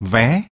vé.